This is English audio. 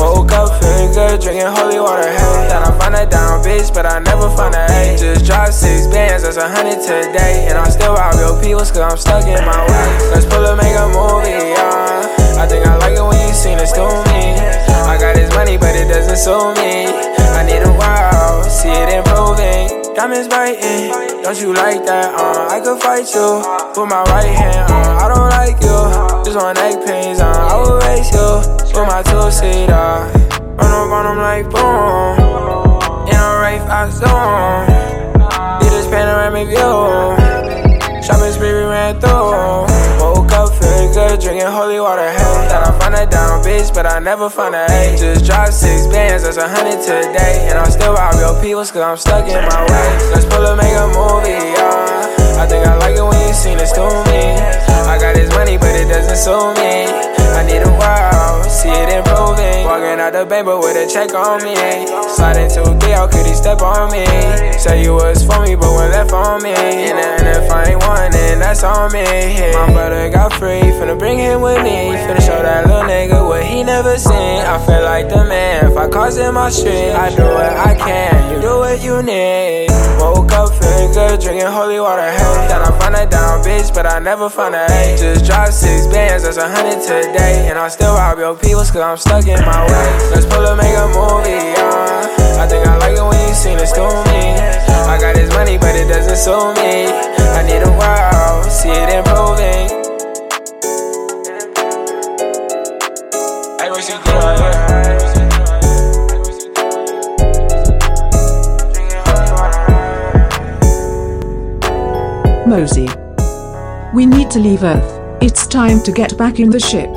Woke up feeling good, drinking holy water, hey. Thought I find a down bitch, but I never find a A. Just dropped six bands, that's a hundred today. And I'm still out real people's cause I'm stuck in my way. Let's pull up, make a movie, yeah. I think I like it when you seen it to me. I got this money, but it doesn't suit me. I need a while, see it improving. Diamonds biting, don't you like that? Uh, I could fight you with my right hand. Uh, I don't like you, just want neck pains. Uh, I will race you with my two seater. Run up on them like boom. In a Wraith, I zone. Did this panoramic view. Shopping spree we ran through. Woke up feeling good, drinking holy water. Hey, thought I find a down bitch, but I never find a A. Just dropped six bands, that's a hundred today. And I'm still out real people's cause I'm stuck in my way. Let's pull up, make a movie, yeah. I think I like it when you seen it to me. I got this money, but it doesn't suit me. The bank, but with a check on me. Sliding to a how could he step on me? Say you was for me, but when left on me. And then if I ain't one, then that's on me. My brother got free, finna bring him with me. Finna show that little nigga what he never seen. I feel like the man, if I cause in my street, I do what I can, you do what you need. Good, drinking holy water, hey. Thought I find a down bitch, but I never find a A. Just dropped six bands, that's a hundred today. And I still rob your peoples, cause I'm stuck in my way. Let's pull up, make a movie, yeah. I think I like it when you seen it to me. I got this money, but it doesn't suit me. I need a while, see it improving. Mosey. We need to leave Earth. It's time to get back in the ship.